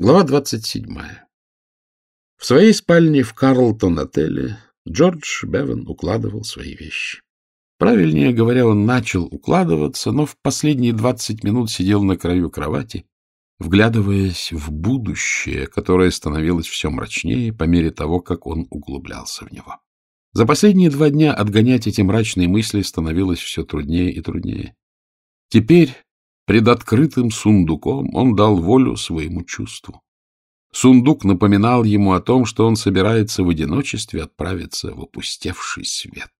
Глава 27. В своей спальне в Карлтон-отеле Джордж Беван укладывал свои вещи. Правильнее говоря, он начал укладываться, но в последние двадцать минут сидел на краю кровати, вглядываясь в будущее, которое становилось все мрачнее по мере того, как он углублялся в него. За последние два дня отгонять эти мрачные мысли становилось все труднее и труднее. Теперь Пред открытым сундуком он дал волю своему чувству. Сундук напоминал ему о том, что он собирается в одиночестве отправиться в опустевший свет.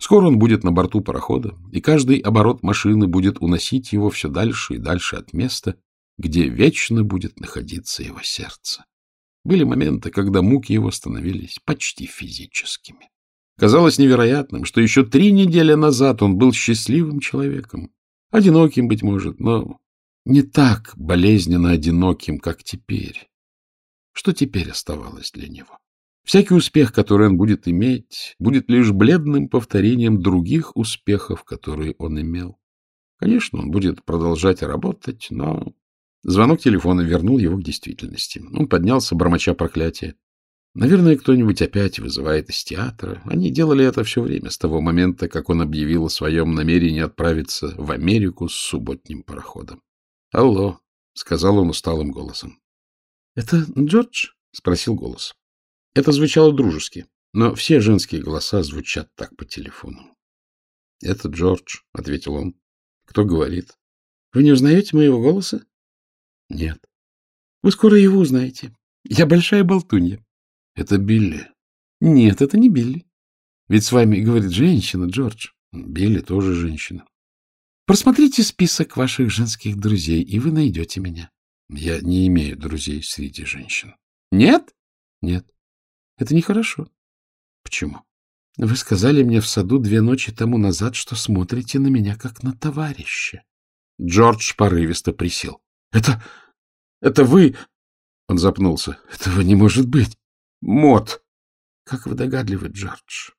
Скоро он будет на борту парохода, и каждый оборот машины будет уносить его все дальше и дальше от места, где вечно будет находиться его сердце. Были моменты, когда муки его становились почти физическими. Казалось невероятным, что еще три недели назад он был счастливым человеком, Одиноким, быть может, но не так болезненно одиноким, как теперь. Что теперь оставалось для него? Всякий успех, который он будет иметь, будет лишь бледным повторением других успехов, которые он имел. Конечно, он будет продолжать работать, но... Звонок телефона вернул его к действительности. Он поднялся, бормоча проклятия. Наверное, кто-нибудь опять вызывает из театра. Они делали это все время, с того момента, как он объявил о своем намерении отправиться в Америку с субботним пароходом. — Алло, — сказал он усталым голосом. — Это Джордж? — спросил голос. Это звучало дружески, но все женские голоса звучат так по телефону. — Это Джордж, — ответил он. — Кто говорит? — Вы не узнаете моего голоса? — Нет. — Вы скоро его узнаете. Я большая болтунья. — Это Билли. — Нет, это не Билли. Ведь с вами говорит женщина, Джордж. Билли тоже женщина. Просмотрите список ваших женских друзей, и вы найдете меня. Я не имею друзей среди женщин. Нет? Нет. Это нехорошо. Почему? Вы сказали мне в саду две ночи тому назад, что смотрите на меня как на товарища. Джордж порывисто присел. — Это... это вы... Он запнулся. — Этого не может быть. Мод. Как вы догадливы, Джордж.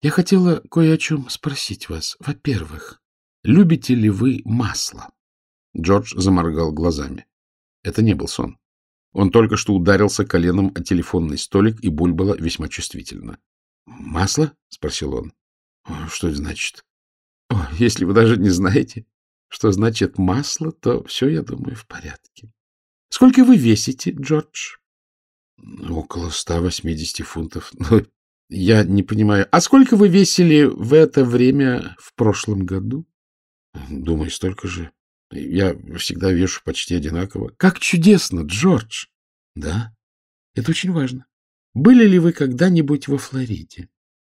Я хотела кое о чем спросить вас. Во-первых, любите ли вы масло? Джордж заморгал глазами. Это не был сон. Он только что ударился коленом о телефонный столик, и боль была весьма чувствительна. — Масло? — спросил он. — Что это значит? — О, Если вы даже не знаете, что значит масло, то все, я думаю, в порядке. — Сколько вы весите, Джордж? Около 180 фунтов. Но я не понимаю. А сколько вы весили в это время в прошлом году? Думаю, столько же. Я всегда вешу почти одинаково. Как чудесно, Джордж! Да, это очень важно. Были ли вы когда-нибудь во Флориде?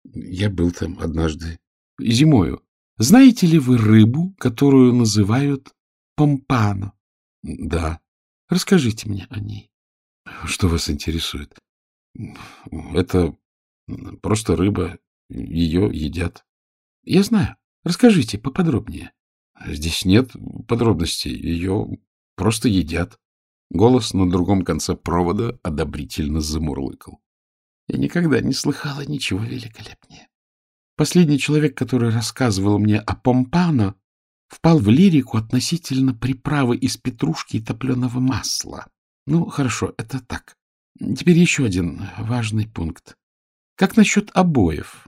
Я был там однажды зимою. Знаете ли вы рыбу, которую называют помпано? Да. Расскажите мне о ней. Что вас интересует? Это просто рыба. Ее едят. Я знаю. Расскажите поподробнее. Здесь нет подробностей. Ее просто едят. Голос на другом конце провода одобрительно замурлыкал. Я никогда не слыхала ничего великолепнее. Последний человек, который рассказывал мне о помпано, впал в лирику относительно приправы из петрушки и топленого масла. Ну, хорошо, это так. Теперь еще один важный пункт. Как насчет обоев?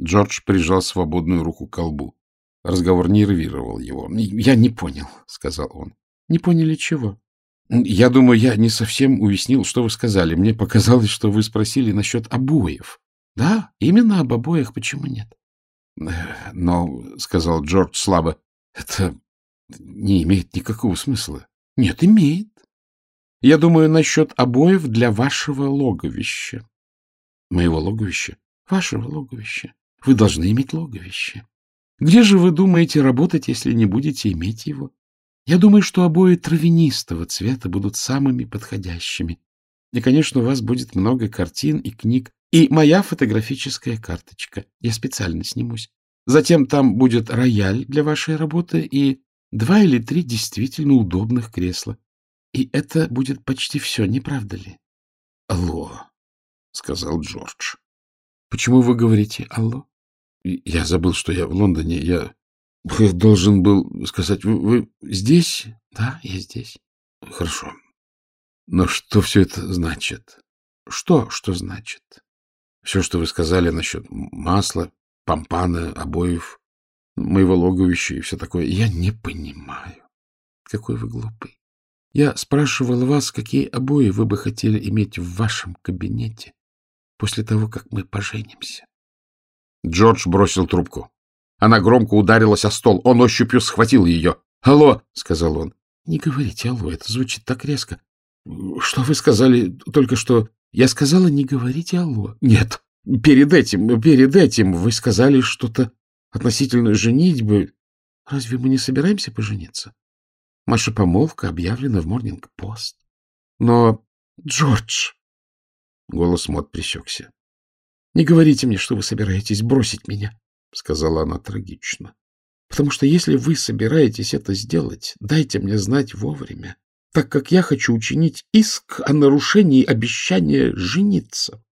Джордж прижал свободную руку к колбу. Разговор нервировал его. — Я не понял, — сказал он. — Не поняли чего? — Я думаю, я не совсем уяснил, что вы сказали. Мне показалось, что вы спросили насчет обоев. — Да, именно об обоях. Почему нет? — Но, — сказал Джордж слабо, — это не имеет никакого смысла. — Нет, имеет. Я думаю насчет обоев для вашего логовища. Моего логовища? Вашего логовища. Вы должны иметь логовище. Где же вы думаете работать, если не будете иметь его? Я думаю, что обои травянистого цвета будут самыми подходящими. И, конечно, у вас будет много картин и книг, и моя фотографическая карточка. Я специально снимусь. Затем там будет рояль для вашей работы и два или три действительно удобных кресла. И это будет почти все, не правда ли? — Алло, — сказал Джордж. — Почему вы говорите «алло»? Я забыл, что я в Лондоне. Я должен был сказать, вы, вы здесь? Да, я здесь. Хорошо. Но что все это значит? Что, что значит? Все, что вы сказали насчет масла, помпана, обоев, моего логовища и все такое, я не понимаю. Какой вы глупый. Я спрашивал вас, какие обои вы бы хотели иметь в вашем кабинете после того, как мы поженимся. Джордж бросил трубку. Она громко ударилась о стол. Он ощупью схватил ее. «Алло!» — сказал он. «Не говорите «алло», это звучит так резко. Что вы сказали только что? Я сказала, не говорите «алло». Нет, перед этим, перед этим вы сказали что-то относительно женитьбы. Разве мы не собираемся пожениться? Наша помолвка объявлена в Морнинг-Пост. Но, Джордж... Голос Мот пресекся. — Не говорите мне, что вы собираетесь бросить меня, — сказала она трагично. — Потому что если вы собираетесь это сделать, дайте мне знать вовремя, так как я хочу учинить иск о нарушении обещания жениться.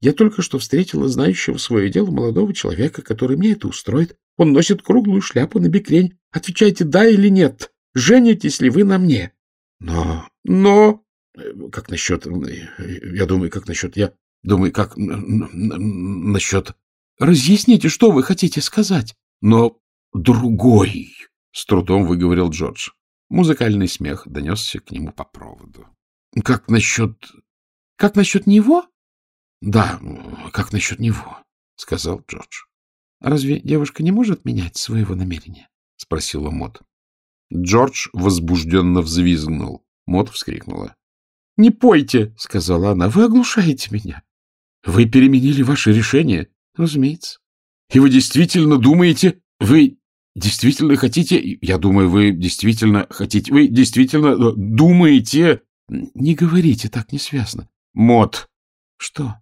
Я только что встретила знающего свое дело молодого человека, который мне это устроит. Он носит круглую шляпу на бекрень. Отвечайте, да или нет. Женитесь ли вы на мне? Но, но... Как насчет... Я думаю, как насчет... Я думаю, как насчет... Разъясните, что вы хотите сказать. Но другой, с трудом выговорил Джордж. Музыкальный смех донесся к нему по проводу. — Как насчет... — Как насчет него? — Да, как насчет него, — сказал Джордж. — Разве девушка не может менять своего намерения? — спросила Мот. Джордж возбужденно взвизгнул. Мот вскрикнула. — Не пойте, — сказала она, — вы оглушаете меня. — Вы переменили ваше решение? — Разумеется. — И вы действительно думаете... Вы действительно хотите... Я думаю, вы действительно хотите... Вы действительно э, думаете... Не говорите так несвязно. Мот. Что?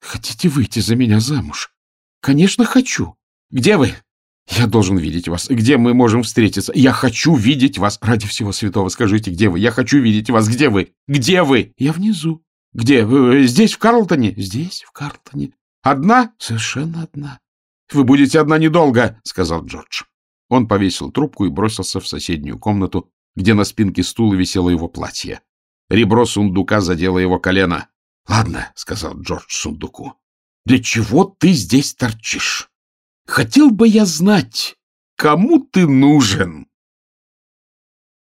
Хотите выйти за меня замуж? Конечно, хочу. Где вы? Я должен видеть вас. Где мы можем встретиться? Я хочу видеть вас. Ради всего святого скажите, где вы? Я хочу видеть вас. Где вы? Где вы? Я внизу. Где? Вы здесь, в Карлтоне? Здесь, в Карлтоне. Одна? Совершенно одна. Вы будете одна недолго, сказал Джордж. Он повесил трубку и бросился в соседнюю комнату, где на спинке стула висело его платье. Ребро сундука задело его колено. — Ладно, — сказал Джордж сундуку, — для чего ты здесь торчишь? Хотел бы я знать, кому ты нужен.